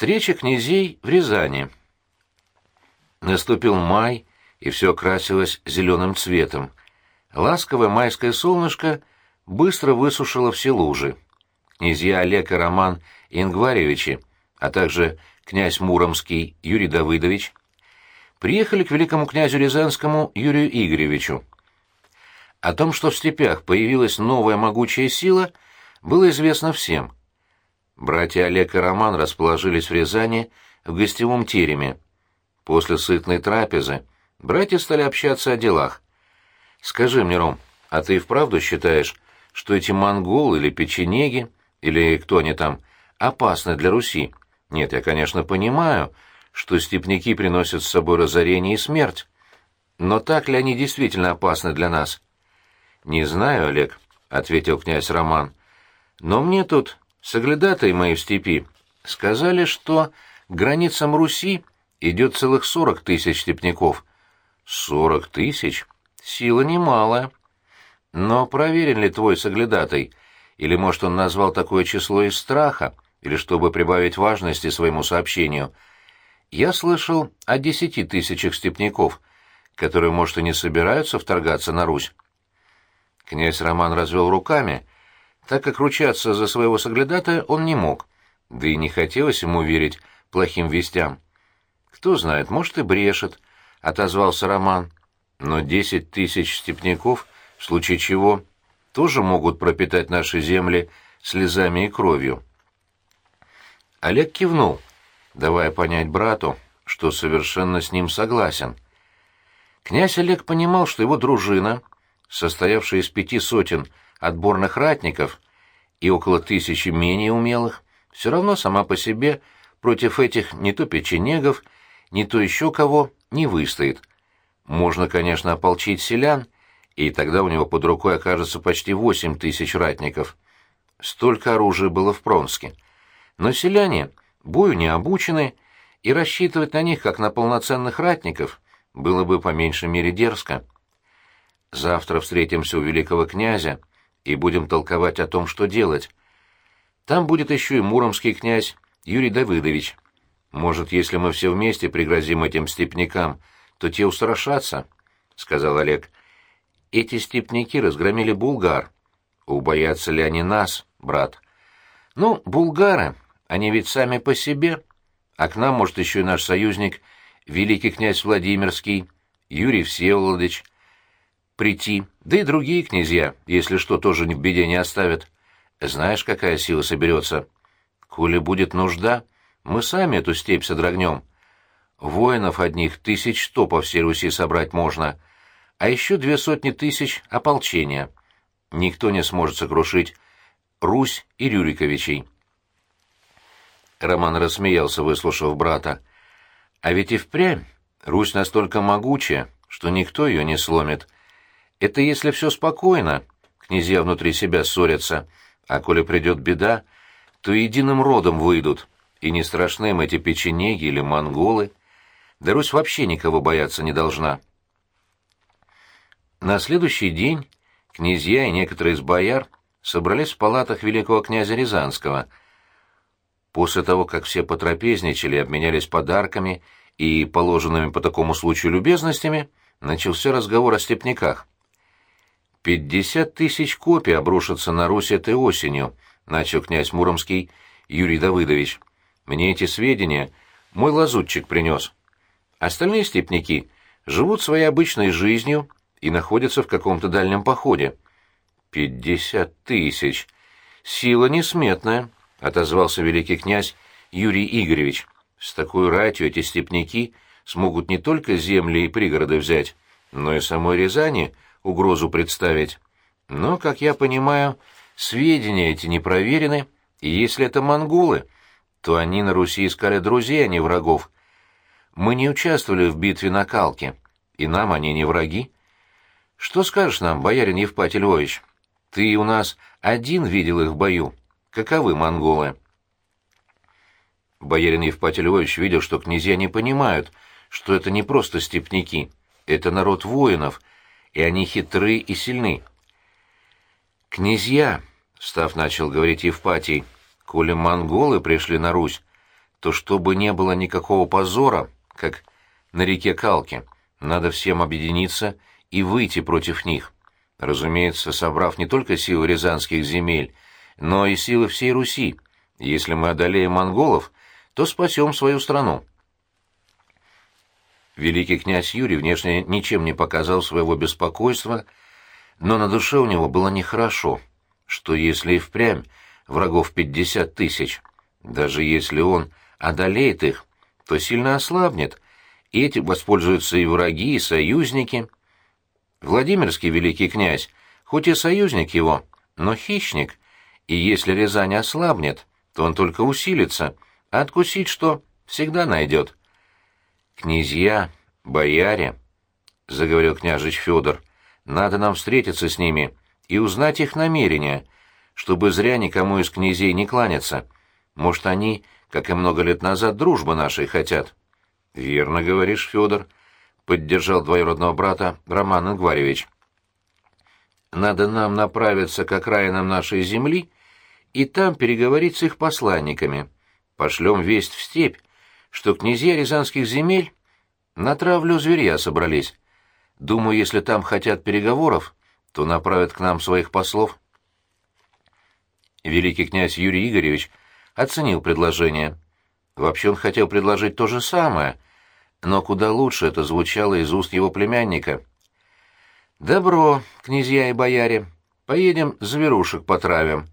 Встреча князей в Рязани. Наступил май, и все окрасилось зеленым цветом. Ласковое майское солнышко быстро высушило все лужи. Князья Олег и Роман Ингваревичи, а также князь Муромский Юрий Давыдович, приехали к великому князю Рязанскому Юрию Игоревичу. О том, что в степях появилась новая могучая сила, было известно всем. Братья Олег и Роман расположились в Рязани в гостевом тереме. После сытной трапезы братья стали общаться о делах. «Скажи мне, Ром, а ты вправду считаешь, что эти монголы или печенеги, или кто они там, опасны для Руси? Нет, я, конечно, понимаю, что степняки приносят с собой разорение и смерть. Но так ли они действительно опасны для нас?» «Не знаю, Олег», — ответил князь Роман. «Но мне тут, соглядатые мои в степи, сказали, что к границам Руси идет целых сорок тысяч степняков». «Сорок тысяч? Сила немалая». «Но проверен ли твой соглядатай? Или, может, он назвал такое число из страха, или чтобы прибавить важности своему сообщению?» «Я слышал о десяти тысячах степняков, которые, может, и не собираются вторгаться на Русь». Князь Роман развел руками, так как ручаться за своего соглядатая он не мог, да и не хотелось ему верить плохим вестям. «Кто знает, может, и брешет», — отозвался Роман. «Но десять тысяч степняков, в случае чего, тоже могут пропитать наши земли слезами и кровью». Олег кивнул, давая понять брату, что совершенно с ним согласен. Князь Олег понимал, что его дружина состоявшая из пяти сотен отборных ратников и около тысячи менее умелых, все равно сама по себе против этих не то печенегов, не то еще кого не выстоит. Можно, конечно, ополчить селян, и тогда у него под рукой окажется почти восемь тысяч ратников. Столько оружия было в Пронске. Но селяне бою не обучены, и рассчитывать на них, как на полноценных ратников, было бы по меньшей мере дерзко. Завтра встретимся у великого князя и будем толковать о том, что делать. Там будет еще и муромский князь Юрий Давыдович. Может, если мы все вместе пригрозим этим степнякам, то те устрашатся, — сказал Олег. Эти степняки разгромили булгар. Убоятся ли они нас, брат? Ну, булгары, они ведь сами по себе. А к нам, может, еще и наш союзник, великий князь Владимирский, Юрий Всеволодович, прийти, да и другие князья, если что, тоже в беде не оставят. Знаешь, какая сила соберется? Коли будет нужда, мы сами эту степь содрогнем. Воинов одних тысяч сто по всей Руси собрать можно, а еще две сотни тысяч ополчения. Никто не сможет сокрушить Русь и Рюриковичей. Роман рассмеялся, выслушав брата. А ведь и впрямь Русь настолько могучая, что никто ее не сломит — это если все спокойно, князья внутри себя ссорятся, а коли придет беда, то единым родом выйдут, и не страшны им эти печенеги или монголы. Да Русь вообще никого бояться не должна. На следующий день князья и некоторые из бояр собрались в палатах великого князя Рязанского. После того, как все потрапезничали и обменялись подарками и положенными по такому случаю любезностями, начался разговор о степняках. «Пятьдесят тысяч копий обрушатся на Русь этой осенью», — начал князь Муромский Юрий Давыдович. «Мне эти сведения мой лазутчик принес. Остальные степняки живут своей обычной жизнью и находятся в каком-то дальнем походе». «Пятьдесят тысяч! Сила несметная», — отозвался великий князь Юрий Игоревич. «С такой ратью эти степняки смогут не только земли и пригороды взять, но и самой Рязани — угрозу представить. Но, как я понимаю, сведения эти не проверены, и если это монголы, то они на Руси искали друзей, а не врагов. Мы не участвовали в битве на Калке, и нам они не враги. Что скажешь нам, боярин Евпатий Львович? Ты у нас один видел их в бою. Каковы монголы?» Боярин Евпатий Львович видел, что князья не понимают, что это не просто степняки, это народ воинов, и они хитры и сильны. «Князья», — став начал говорить Евпатий, — «коли монголы пришли на Русь, то чтобы не было никакого позора, как на реке Калки, надо всем объединиться и выйти против них. Разумеется, собрав не только силы рязанских земель, но и силы всей Руси. Если мы одолеем монголов, то спасем свою страну. Великий князь Юрий внешне ничем не показал своего беспокойства, но на душе у него было нехорошо, что если и впрямь врагов пятьдесят тысяч, даже если он одолеет их, то сильно ослабнет, и этим воспользуются и враги, и союзники. Владимирский великий князь, хоть и союзник его, но хищник, и если Рязань ослабнет, то он только усилится, а откусить что всегда найдет. «Князья, бояре», — заговорил княжич Федор, — «надо нам встретиться с ними и узнать их намерения, чтобы зря никому из князей не кланяться. Может, они, как и много лет назад, дружбы нашей хотят». «Верно говоришь, Федор», — поддержал двоюродного брата Роман Ингваревич. «Надо нам направиться к окраинам нашей земли и там переговорить с их посланниками. Пошлем весть в степь, что князья рязанских земель на травлю зверя собрались. Думаю, если там хотят переговоров, то направят к нам своих послов. Великий князь Юрий Игоревич оценил предложение. Вообще он хотел предложить то же самое, но куда лучше это звучало из уст его племянника. «Добро, князья и бояре, поедем зверушек потравим,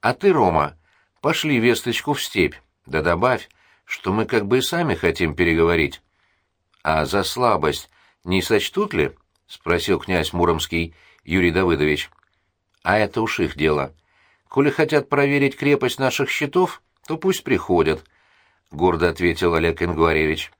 а ты, Рома, пошли весточку в степь, да добавь, что мы как бы и сами хотим переговорить. А за слабость не сочтут ли? — спросил князь Муромский Юрий Давыдович. — А это уж их дело. Коли хотят проверить крепость наших щитов, то пусть приходят, — гордо ответил Олег Ингваревич.